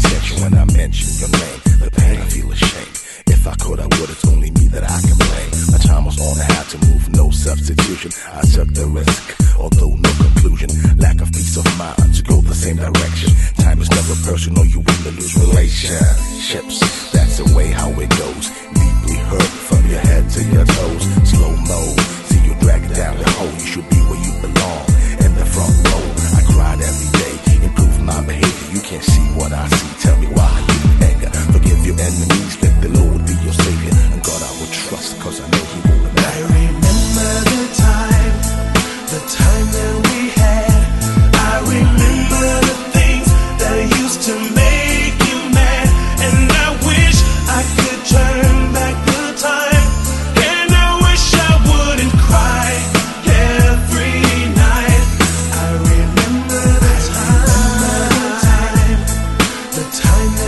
attention when I mention your name. The pain, I feel ashamed. If I could, I would. It's only me that I can blame. My time was on. I had to move. No substitution. I took the risk, although no conclusion. Lack of peace of mind to go the same direction. Time is never personal. You win or lose relationships. That's the way how it goes. Deeply hurt from your head to your toes. Slow mo. See you drag down the hole. You should be where you belong.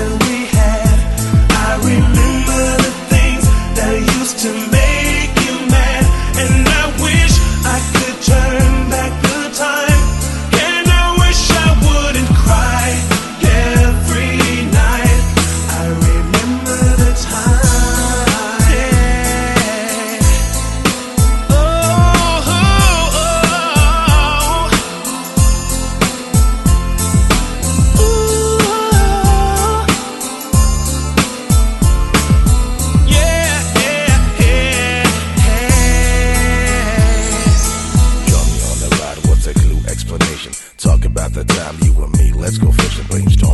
Time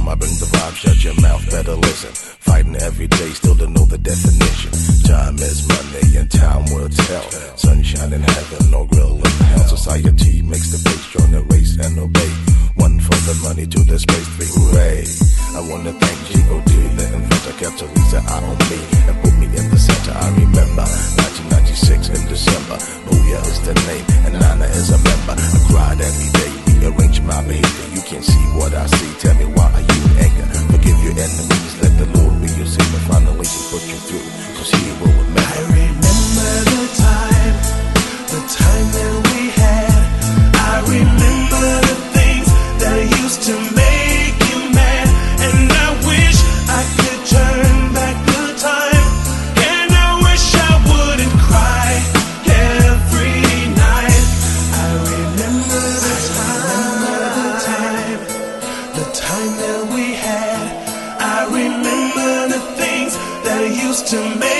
I bring the vibe, shut your mouth, better listen. Fighting every day, still don't know the definition. Time is money and time will tell. Sunshine in heaven, no grill in hell. Society makes the base, join the race and obey. One for the money, two the space, three hooray. I wanna thank G.O.D. the inventor, kept Teresa out on me and put me in the center. I remember 1996 in December. Booyah is the name and Nana is a member. I cried every day, rearrange my behavior. You can't see what I see. Tell me cause he will to make